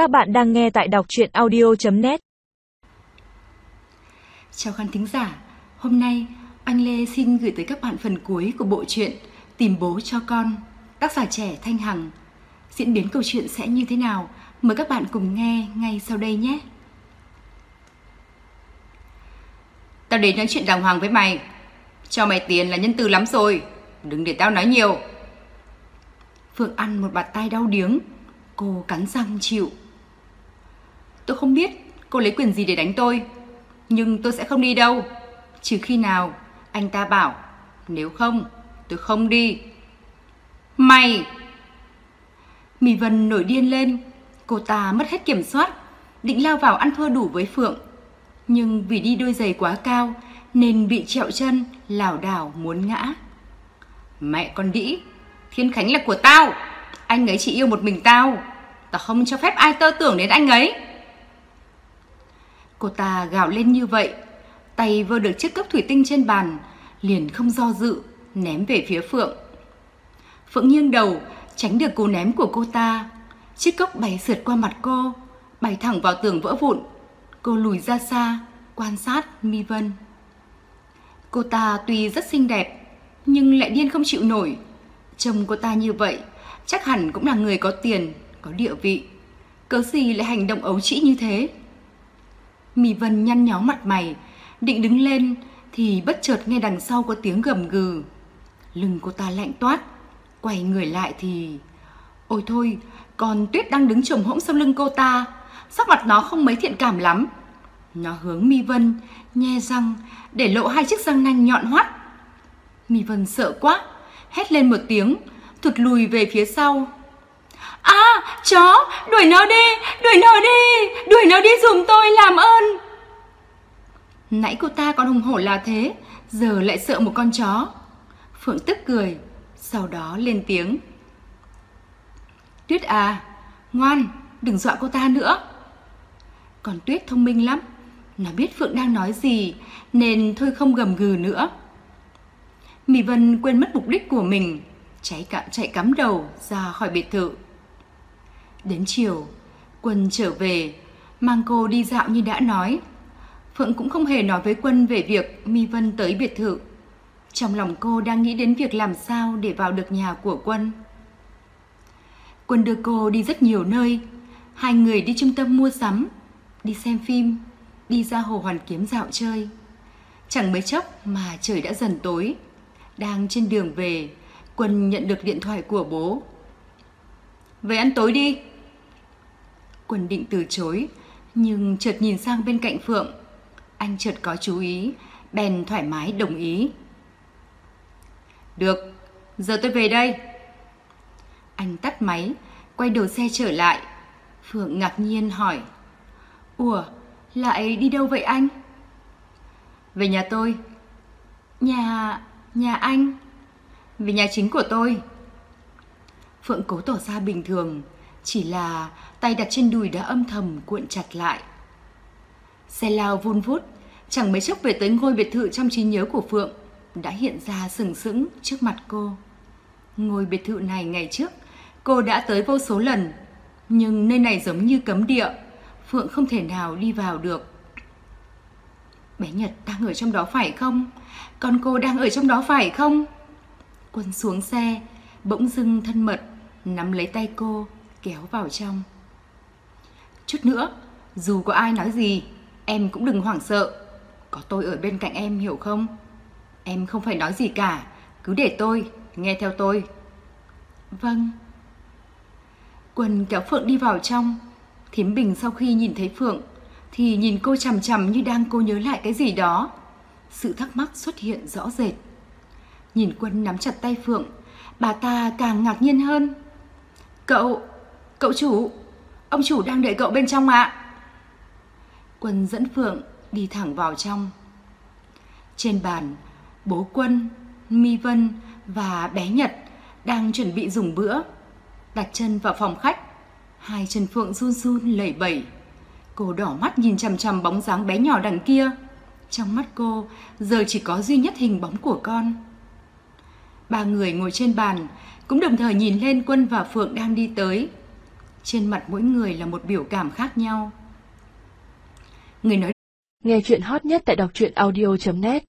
Các bạn đang nghe tại đọc chuyện audio.net Chào khán thính giả, hôm nay anh Lê xin gửi tới các bạn phần cuối của bộ truyện Tìm bố cho con, tác giả trẻ Thanh Hằng. Diễn biến câu chuyện sẽ như thế nào? Mời các bạn cùng nghe ngay sau đây nhé. Tao đến nói chuyện đàng hoàng với mày. Cho mày tiền là nhân từ lắm rồi. Đừng để tao nói nhiều. Phượng ăn một bạt tay đau điếng, cô cắn răng chịu. Tôi không biết cô lấy quyền gì để đánh tôi. Nhưng tôi sẽ không đi đâu. Trừ khi nào anh ta bảo nếu không tôi không đi. Mày! Mì Vân nổi điên lên, cô ta mất hết kiểm soát, định lao vào ăn thua đủ với Phượng. Nhưng vì đi đôi giày quá cao nên bị trẹo chân, lảo đảo muốn ngã. Mẹ con đĩ, Thiên Khánh là của tao. Anh ấy chỉ yêu một mình tao. Tao không cho phép ai tơ tưởng đến anh ấy. Cô ta gào lên như vậy, tay vơ được chiếc cốc thủy tinh trên bàn, liền không do dự, ném về phía Phượng. Phượng nghiêng đầu, tránh được cú ném của cô ta. Chiếc cốc bay sượt qua mặt cô, bay thẳng vào tường vỡ vụn. Cô lùi ra xa, quan sát Mi Vân. Cô ta tuy rất xinh đẹp, nhưng lại điên không chịu nổi. Trông cô ta như vậy, chắc hẳn cũng là người có tiền, có địa vị. Cớ gì lại hành động ấu trĩ như thế? Mì Vân nhăn nhó mặt mày, định đứng lên thì bất chợt nghe đằng sau có tiếng gầm gừ. Lưng cô ta lạnh toát, quay người lại thì... Ôi thôi, còn Tuyết đang đứng trồm hỗn sau lưng cô ta, sắc mặt nó không mấy thiện cảm lắm. Nó hướng Mi Vân, nhe răng, để lộ hai chiếc răng nanh nhọn hoắt. Mi Vân sợ quá, hét lên một tiếng, thụt lùi về phía sau. À, chó, đuổi nó đi, đuổi nó đi, đuổi nó đi dùm tôi làm ơn. Nãy cô ta còn hùng hổ là thế, giờ lại sợ một con chó. Phượng tức cười, sau đó lên tiếng. Tuyết à, ngoan, đừng dọa cô ta nữa. Còn Tuyết thông minh lắm, nó biết Phượng đang nói gì nên thôi không gầm gừ nữa. Mỹ Vân quên mất mục đích của mình, cháy cạm chạy cắm đầu ra khỏi biệt thự. Đến chiều, Quân trở về, mang cô đi dạo như đã nói. Phượng cũng không hề nói với Quân về việc Mi Vân tới biệt thự. Trong lòng cô đang nghĩ đến việc làm sao để vào được nhà của Quân. Quân đưa cô đi rất nhiều nơi. Hai người đi trung tâm mua sắm, đi xem phim, đi ra hồ Hoàn Kiếm dạo chơi. Chẳng mấy chốc mà trời đã dần tối. Đang trên đường về, Quân nhận được điện thoại của bố. Về ăn tối đi. Quân định từ chối, nhưng chợt nhìn sang bên cạnh Phượng. Anh chợt có chú ý, bèn thoải mái đồng ý. Được, giờ tôi về đây. Anh tắt máy, quay đầu xe trở lại. Phượng ngạc nhiên hỏi. Ủa, lại đi đâu vậy anh? Về nhà tôi. Nhà... nhà anh? Về nhà chính của tôi. Phượng cố tỏ ra bình thường, chỉ là tay đặt trên đùi đã âm thầm cuộn chặt lại. Xe lao vun vút, chẳng mấy chốc về tới ngôi biệt thự trong trí nhớ của Phượng đã hiện ra sừng sững trước mặt cô. Ngôi biệt thự này ngày trước cô đã tới vô số lần, nhưng nơi này giống như cấm địa, Phượng không thể nào đi vào được. Bé Nhật đang ở trong đó phải không? Con cô đang ở trong đó phải không? Quân xuống xe, bỗng dưng thân mật, nắm lấy tay cô, kéo vào trong. Chút nữa, dù có ai nói gì, em cũng đừng hoảng sợ. Có tôi ở bên cạnh em hiểu không? Em không phải nói gì cả, cứ để tôi, nghe theo tôi. Vâng. Quân kéo Phượng đi vào trong. Thím Bình sau khi nhìn thấy Phượng thì nhìn cô chằm chằm như đang cô nhớ lại cái gì đó. Sự thắc mắc xuất hiện rõ rệt. Nhìn Quân nắm chặt tay Phượng, bà ta càng ngạc nhiên hơn. Cậu, cậu chủ, ông chủ đang đợi cậu bên trong ạ. Quân dẫn Phượng đi thẳng vào trong. Trên bàn, bố Quân, Mi Vân và bé Nhật đang chuẩn bị dùng bữa. Đặt chân vào phòng khách, hai chân Phượng run run lẩy bẩy. Cô đỏ mắt nhìn chằm chằm bóng dáng bé nhỏ đằng kia. Trong mắt cô giờ chỉ có duy nhất hình bóng của con. Ba người ngồi trên bàn cũng đồng thời nhìn lên Quân và Phượng đang đi tới trên mặt mỗi người là một biểu cảm khác nhau. Người nói Nghe chuyện hot nhất tại đọc truyện audio.net